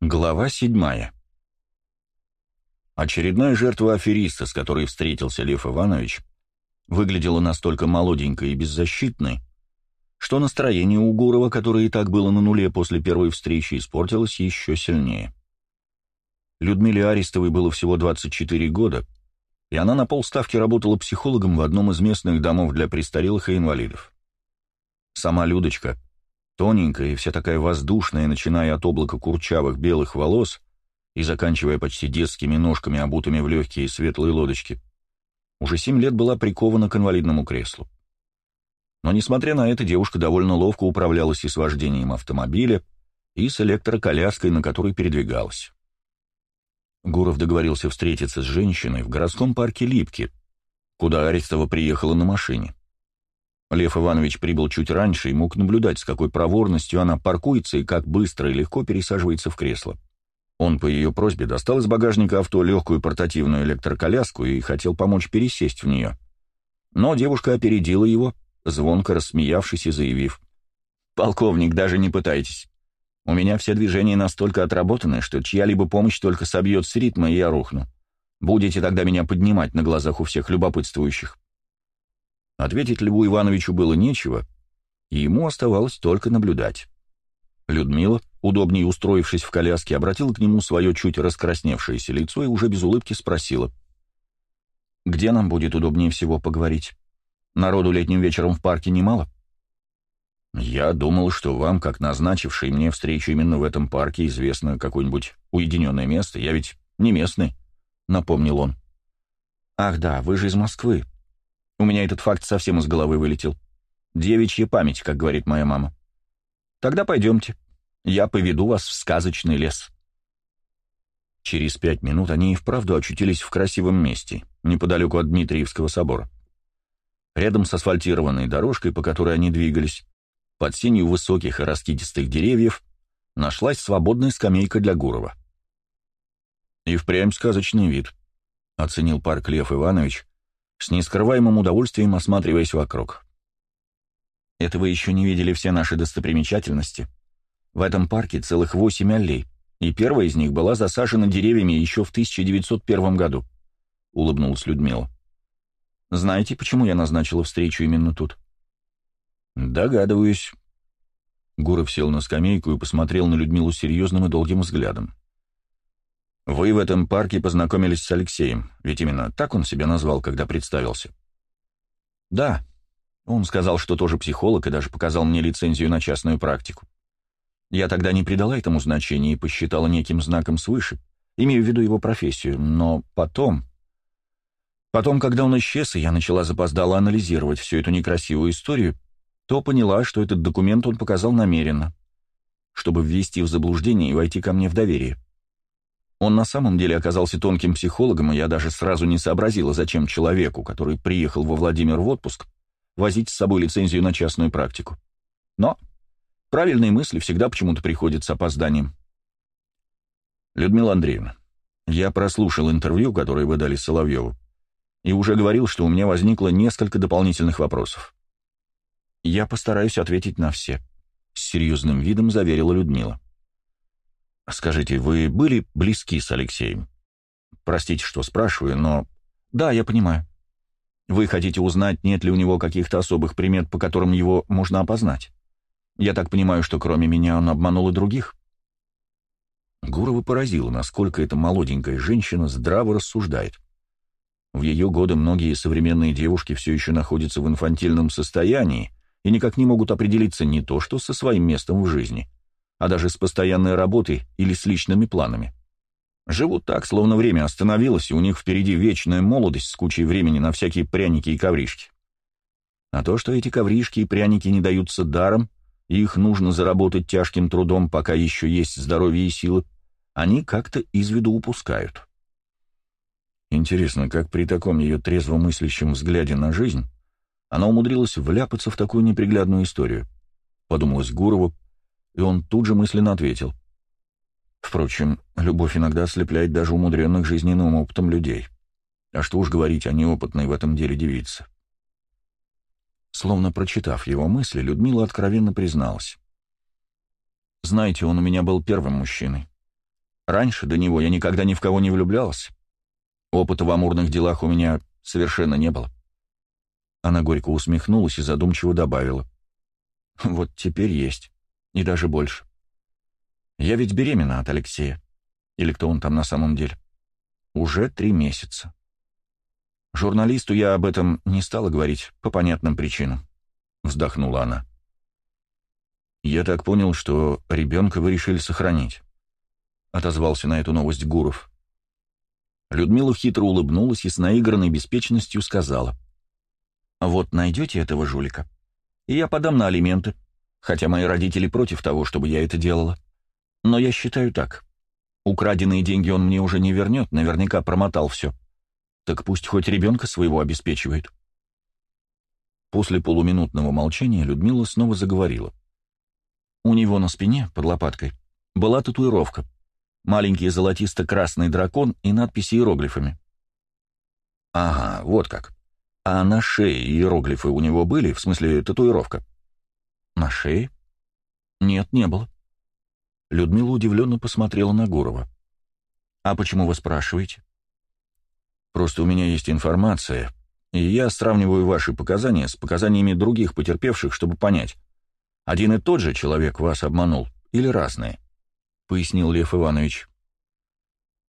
Глава седьмая. Очередная жертва афериста, с которой встретился Лев Иванович, выглядела настолько молоденькой и беззащитной, что настроение у Гурова, которое и так было на нуле после первой встречи, испортилось еще сильнее. Людмиле Арестовой было всего 24 года, и она на полставки работала психологом в одном из местных домов для престарелых и инвалидов. Сама Людочка — Тоненькая и вся такая воздушная, начиная от облака курчавых белых волос и заканчивая почти детскими ножками, обутыми в легкие светлые лодочки, уже семь лет была прикована к инвалидному креслу. Но, несмотря на это, девушка довольно ловко управлялась и с вождением автомобиля, и с электроколяской, на которой передвигалась. Гуров договорился встретиться с женщиной в городском парке Липки, куда Арестова приехала на машине. Лев Иванович прибыл чуть раньше и мог наблюдать, с какой проворностью она паркуется и как быстро и легко пересаживается в кресло. Он по ее просьбе достал из багажника авто легкую портативную электроколяску и хотел помочь пересесть в нее. Но девушка опередила его, звонко рассмеявшись и заявив. «Полковник, даже не пытайтесь. У меня все движения настолько отработаны, что чья-либо помощь только собьет с ритма, и я рухну. Будете тогда меня поднимать на глазах у всех любопытствующих». Ответить Льву Ивановичу было нечего, и ему оставалось только наблюдать. Людмила, удобнее устроившись в коляске, обратила к нему свое чуть раскрасневшееся лицо и уже без улыбки спросила. «Где нам будет удобнее всего поговорить? Народу летним вечером в парке немало?» «Я думал, что вам, как назначивший мне встречу именно в этом парке, известно какое-нибудь уединенное место. Я ведь не местный», — напомнил он. «Ах да, вы же из Москвы», у меня этот факт совсем из головы вылетел. Девичья память, как говорит моя мама. Тогда пойдемте. Я поведу вас в сказочный лес. Через пять минут они и вправду очутились в красивом месте, неподалеку от Дмитриевского собора. Рядом с асфальтированной дорожкой, по которой они двигались, под сенью высоких и раскидистых деревьев, нашлась свободная скамейка для Гурова. «И впрямь сказочный вид», — оценил парк Лев Иванович, с нескрываемым удовольствием осматриваясь вокруг. «Это вы еще не видели все наши достопримечательности. В этом парке целых восемь аллей, и первая из них была засажена деревьями еще в 1901 году», — улыбнулась Людмила. «Знаете, почему я назначила встречу именно тут?» «Догадываюсь». Гуров сел на скамейку и посмотрел на Людмилу серьезным и долгим взглядом. Вы в этом парке познакомились с Алексеем, ведь именно так он себя назвал, когда представился. Да. Он сказал, что тоже психолог, и даже показал мне лицензию на частную практику. Я тогда не придала этому значения и посчитала неким знаком свыше, имею в виду его профессию, но потом... Потом, когда он исчез, и я начала запоздало анализировать всю эту некрасивую историю, то поняла, что этот документ он показал намеренно, чтобы ввести в заблуждение и войти ко мне в доверие. Он на самом деле оказался тонким психологом, и я даже сразу не сообразила, зачем человеку, который приехал во Владимир в отпуск, возить с собой лицензию на частную практику. Но правильные мысли всегда почему-то приходят с опозданием. Людмила Андреевна, я прослушал интервью, которое вы дали Соловьеву, и уже говорил, что у меня возникло несколько дополнительных вопросов. Я постараюсь ответить на все, — с серьезным видом заверила Людмила. «Скажите, вы были близки с Алексеем? Простите, что спрашиваю, но...» «Да, я понимаю. Вы хотите узнать, нет ли у него каких-то особых примет, по которым его можно опознать? Я так понимаю, что кроме меня он обманул и других?» Гурова поразило, насколько эта молоденькая женщина здраво рассуждает. В ее годы многие современные девушки все еще находятся в инфантильном состоянии и никак не могут определиться не то что со своим местом в жизни, а даже с постоянной работой или с личными планами. Живут так, словно время остановилось, и у них впереди вечная молодость с кучей времени на всякие пряники и ковришки. А то, что эти ковришки и пряники не даются даром, и их нужно заработать тяжким трудом, пока еще есть здоровье и силы, они как-то из виду упускают. Интересно, как при таком ее трезвомыслящем взгляде на жизнь она умудрилась вляпаться в такую неприглядную историю, подумалось Гурову, и он тут же мысленно ответил. Впрочем, любовь иногда ослепляет даже умудренных жизненным опытом людей. А что уж говорить о неопытной в этом деле девице. Словно прочитав его мысли, Людмила откровенно призналась. «Знаете, он у меня был первым мужчиной. Раньше до него я никогда ни в кого не влюблялась. Опыта в амурных делах у меня совершенно не было. Она горько усмехнулась и задумчиво добавила. Вот теперь есть. И даже больше. Я ведь беременна от Алексея. Или кто он там на самом деле. Уже три месяца. Журналисту я об этом не стала говорить по понятным причинам. Вздохнула она. Я так понял, что ребенка вы решили сохранить. Отозвался на эту новость Гуров. Людмила хитро улыбнулась и с наигранной беспечностью сказала. «Вот найдете этого жулика, и я подам на алименты, хотя мои родители против того, чтобы я это делала. Но я считаю так. Украденные деньги он мне уже не вернет, наверняка промотал все. Так пусть хоть ребенка своего обеспечивает». После полуминутного молчания Людмила снова заговорила. У него на спине, под лопаткой, была татуировка — маленький золотисто-красный дракон и надписи иероглифами. Ага, вот как. А на шее иероглифы у него были, в смысле татуировка? На шее? Нет, не было. Людмила удивленно посмотрела на Гурова. «А почему вы спрашиваете?» «Просто у меня есть информация, и я сравниваю ваши показания с показаниями других потерпевших, чтобы понять, один и тот же человек вас обманул или разные?» — пояснил Лев Иванович.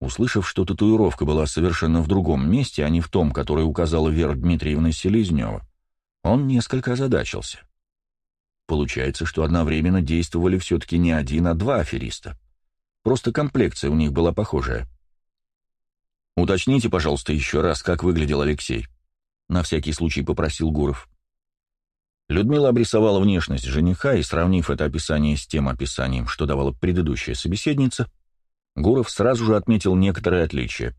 Услышав, что татуировка была совершенно в другом месте, а не в том, которое указала Вера Дмитриевна Селезнева, он несколько озадачился. Получается, что одновременно действовали все-таки не один, а два афериста. Просто комплекция у них была похожая. «Уточните, пожалуйста, еще раз, как выглядел Алексей», — на всякий случай попросил Гуров. Людмила обрисовала внешность жениха и, сравнив это описание с тем описанием, что давала предыдущая собеседница, Гуров сразу же отметил некоторые отличия.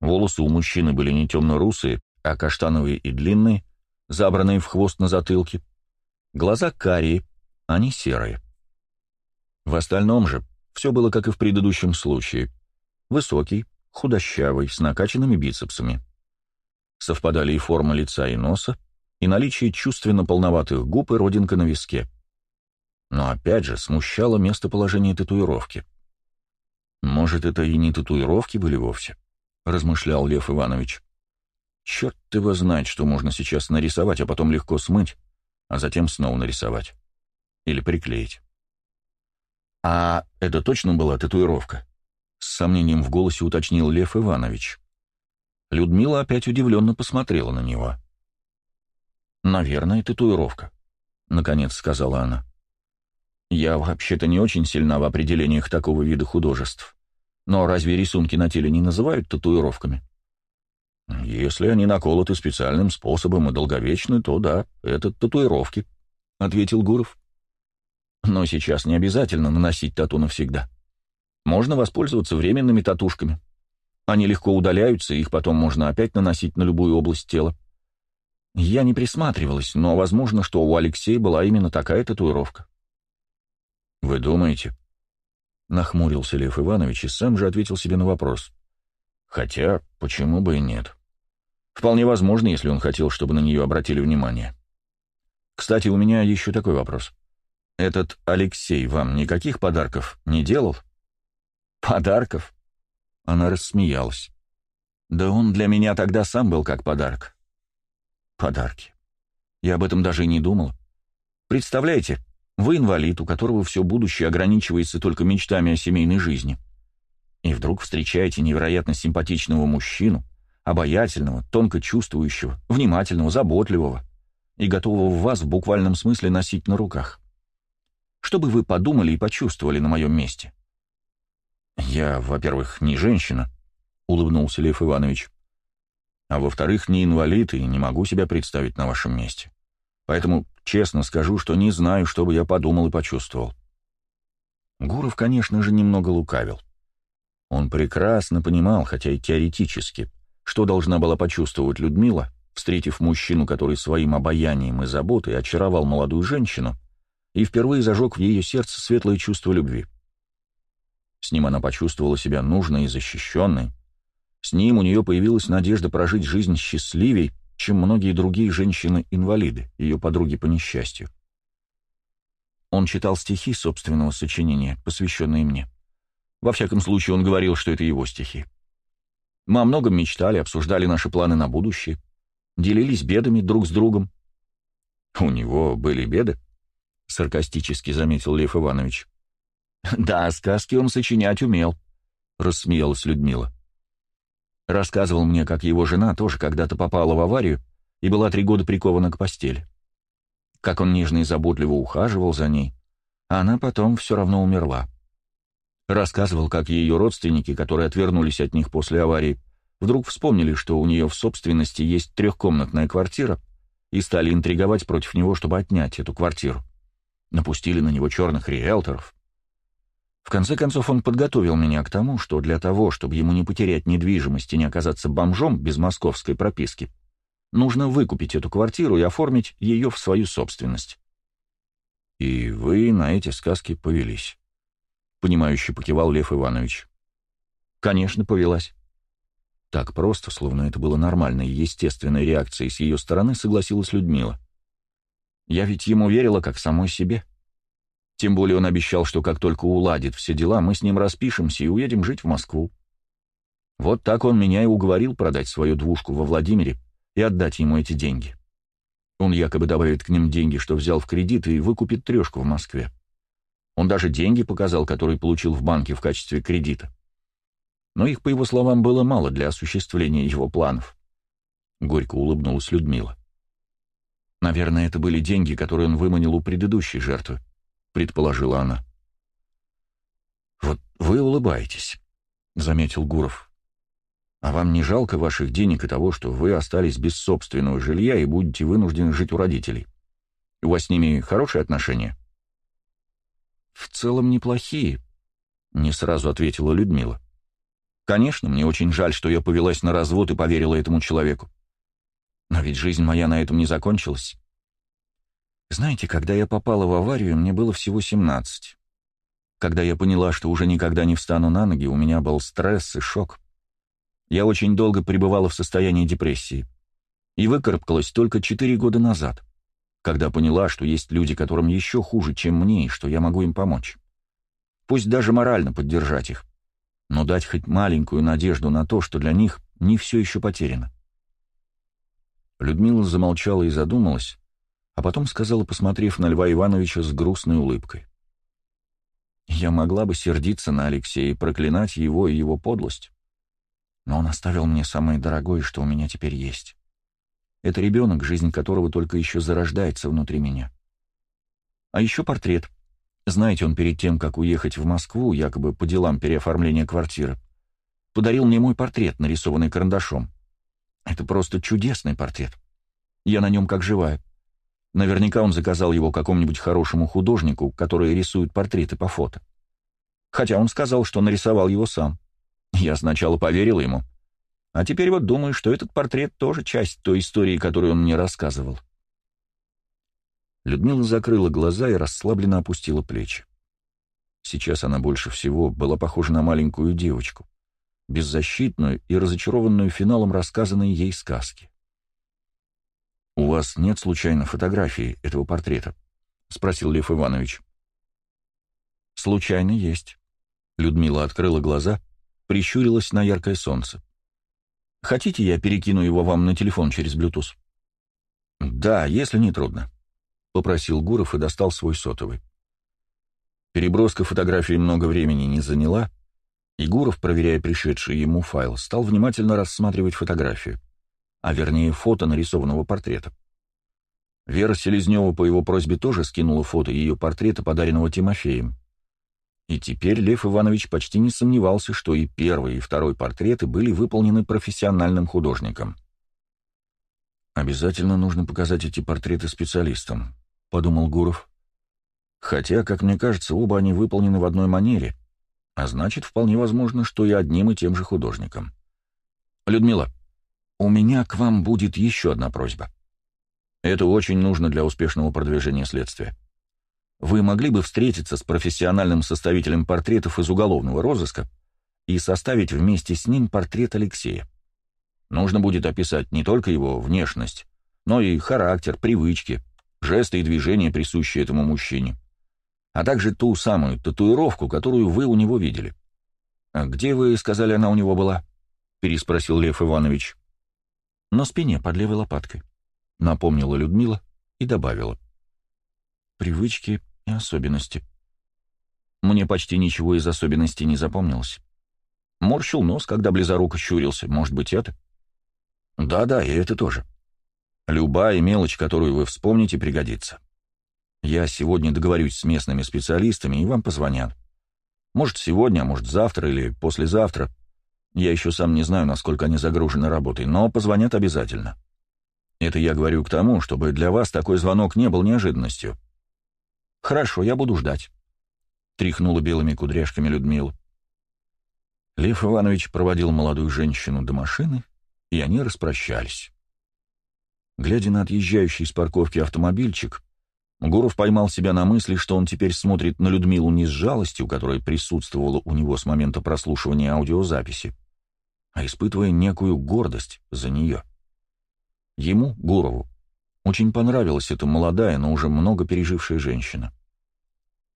Волосы у мужчины были не темно-русые, а каштановые и длинные, забранные в хвост на затылке. Глаза карие, не серые. В остальном же все было как и в предыдущем случае. Высокий, худощавый, с накачанными бицепсами. Совпадали и форма лица, и носа, и наличие чувственно полноватых губ и родинка на виске. Но опять же смущало местоположение татуировки. «Может, это и не татуировки были вовсе?» — размышлял Лев Иванович. «Черт его знает, что можно сейчас нарисовать, а потом легко смыть, а затем снова нарисовать. Или приклеить». «А это точно была татуировка?» — с сомнением в голосе уточнил Лев Иванович. Людмила опять удивленно посмотрела на него. «Наверное, татуировка», — наконец сказала она. «Я вообще-то не очень сильна в определениях такого вида художеств. Но разве рисунки на теле не называют татуировками?» «Если они наколоты специальным способом и долговечны, то да, это татуировки», — ответил Гуров. «Но сейчас не обязательно наносить тату навсегда. Можно воспользоваться временными татушками. Они легко удаляются, их потом можно опять наносить на любую область тела. Я не присматривалась, но возможно, что у Алексея была именно такая татуировка. «Вы думаете?» Нахмурился Лев Иванович и сам же ответил себе на вопрос. «Хотя, почему бы и нет? Вполне возможно, если он хотел, чтобы на нее обратили внимание. Кстати, у меня еще такой вопрос. Этот Алексей вам никаких подарков не делал?» «Подарков?» Она рассмеялась. «Да он для меня тогда сам был как подарок. Подарки. Я об этом даже и не думал. Представляете, вы инвалид, у которого все будущее ограничивается только мечтами о семейной жизни. И вдруг встречаете невероятно симпатичного мужчину, обаятельного, тонко чувствующего, внимательного, заботливого и готового вас в буквальном смысле носить на руках. Что бы вы подумали и почувствовали на моем месте? «Я, во-первых, не женщина», — улыбнулся Лев Иванович а во-вторых, не инвалид и не могу себя представить на вашем месте. Поэтому честно скажу, что не знаю, что бы я подумал и почувствовал. Гуров, конечно же, немного лукавил. Он прекрасно понимал, хотя и теоретически, что должна была почувствовать Людмила, встретив мужчину, который своим обаянием и заботой очаровал молодую женщину и впервые зажег в ее сердце светлое чувство любви. С ним она почувствовала себя нужной и защищенной, с ним у нее появилась надежда прожить жизнь счастливей, чем многие другие женщины-инвалиды, ее подруги по несчастью. Он читал стихи собственного сочинения, посвященные мне. Во всяком случае, он говорил, что это его стихи. Мы о многом мечтали, обсуждали наши планы на будущее, делились бедами друг с другом. «У него были беды?» — саркастически заметил Лев Иванович. «Да, сказки он сочинять умел», — рассмеялась Людмила. Рассказывал мне, как его жена тоже когда-то попала в аварию и была три года прикована к постели. Как он нежно и заботливо ухаживал за ней, а она потом все равно умерла. Рассказывал, как ее родственники, которые отвернулись от них после аварии, вдруг вспомнили, что у нее в собственности есть трехкомнатная квартира, и стали интриговать против него, чтобы отнять эту квартиру. Напустили на него черных риэлторов. В конце концов, он подготовил меня к тому, что для того, чтобы ему не потерять недвижимость и не оказаться бомжом без московской прописки, нужно выкупить эту квартиру и оформить ее в свою собственность. И вы на эти сказки повелись. Понимающе покивал Лев Иванович. Конечно, повелась. Так просто, словно это было нормальной и естественной реакцией с ее стороны, согласилась Людмила. Я ведь ему верила как самой себе. Тем более он обещал, что как только уладит все дела, мы с ним распишемся и уедем жить в Москву. Вот так он меня и уговорил продать свою двушку во Владимире и отдать ему эти деньги. Он якобы добавит к ним деньги, что взял в кредит, и выкупит трешку в Москве. Он даже деньги показал, которые получил в банке в качестве кредита. Но их, по его словам, было мало для осуществления его планов. Горько улыбнулась Людмила. Наверное, это были деньги, которые он выманил у предыдущей жертвы предположила она. «Вот вы улыбаетесь», — заметил Гуров. «А вам не жалко ваших денег и того, что вы остались без собственного жилья и будете вынуждены жить у родителей? У вас с ними хорошие отношения?» «В целом неплохие», — не сразу ответила Людмила. «Конечно, мне очень жаль, что я повелась на развод и поверила этому человеку. Но ведь жизнь моя на этом не закончилась. Знаете, когда я попала в аварию, мне было всего 17. Когда я поняла, что уже никогда не встану на ноги, у меня был стресс и шок. Я очень долго пребывала в состоянии депрессии. И выкарабкалась только 4 года назад, когда поняла, что есть люди, которым еще хуже, чем мне, и что я могу им помочь. Пусть даже морально поддержать их, но дать хоть маленькую надежду на то, что для них не все еще потеряно. Людмила замолчала и задумалась, а потом сказала, посмотрев на Льва Ивановича с грустной улыбкой. «Я могла бы сердиться на Алексея и проклинать его и его подлость, но он оставил мне самое дорогое, что у меня теперь есть. Это ребенок, жизнь которого только еще зарождается внутри меня. А еще портрет. Знаете, он перед тем, как уехать в Москву, якобы по делам переоформления квартиры, подарил мне мой портрет, нарисованный карандашом. Это просто чудесный портрет. Я на нем как живая. Наверняка он заказал его какому-нибудь хорошему художнику, который рисует портреты по фото. Хотя он сказал, что нарисовал его сам. Я сначала поверил ему. А теперь вот думаю, что этот портрет тоже часть той истории, которую он мне рассказывал. Людмила закрыла глаза и расслабленно опустила плечи. Сейчас она больше всего была похожа на маленькую девочку, беззащитную и разочарованную финалом рассказанной ей сказки. «У вас нет случайно фотографии этого портрета?» — спросил Лев Иванович. «Случайно есть». Людмила открыла глаза, прищурилась на яркое солнце. «Хотите, я перекину его вам на телефон через Bluetooth?» «Да, если не трудно», — попросил Гуров и достал свой сотовый. Переброска фотографий много времени не заняла, и Гуров, проверяя пришедший ему файл, стал внимательно рассматривать фотографию а вернее фото нарисованного портрета. Вера Селезнева по его просьбе тоже скинула фото ее портрета, подаренного Тимофеем. И теперь Лев Иванович почти не сомневался, что и первый, и второй портреты были выполнены профессиональным художником. «Обязательно нужно показать эти портреты специалистам», — подумал Гуров. «Хотя, как мне кажется, оба они выполнены в одной манере, а значит, вполне возможно, что и одним и тем же художником. Людмила, у меня к вам будет еще одна просьба. Это очень нужно для успешного продвижения следствия. Вы могли бы встретиться с профессиональным составителем портретов из уголовного розыска и составить вместе с ним портрет Алексея. Нужно будет описать не только его внешность, но и характер, привычки, жесты и движения, присущие этому мужчине, а также ту самую татуировку, которую вы у него видели. «А где, вы сказали, она у него была?» — переспросил Лев Иванович. «На спине, под левой лопаткой», — напомнила Людмила и добавила. «Привычки и особенности». Мне почти ничего из особенностей не запомнилось. Морщил нос, когда близоруко щурился. Может быть, это? Да-да, и это тоже. Любая мелочь, которую вы вспомните, пригодится. Я сегодня договорюсь с местными специалистами, и вам позвонят. Может, сегодня, а может, завтра или послезавтра. Я еще сам не знаю, насколько они загружены работой, но позвонят обязательно. Это я говорю к тому, чтобы для вас такой звонок не был неожиданностью. Хорошо, я буду ждать. Тряхнула белыми кудряшками Людмила. Лев Иванович проводил молодую женщину до машины, и они распрощались. Глядя на отъезжающий из парковки автомобильчик, Гуров поймал себя на мысли, что он теперь смотрит на Людмилу не с жалостью, которая присутствовала у него с момента прослушивания аудиозаписи, а испытывая некую гордость за нее. Ему, Гурову, очень понравилась эта молодая, но уже много пережившая женщина.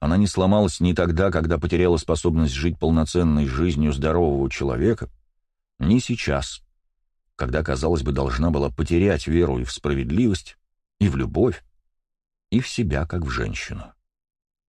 Она не сломалась ни тогда, когда потеряла способность жить полноценной жизнью здорового человека, ни сейчас, когда, казалось бы, должна была потерять веру и в справедливость, и в любовь, и в себя, как в женщину.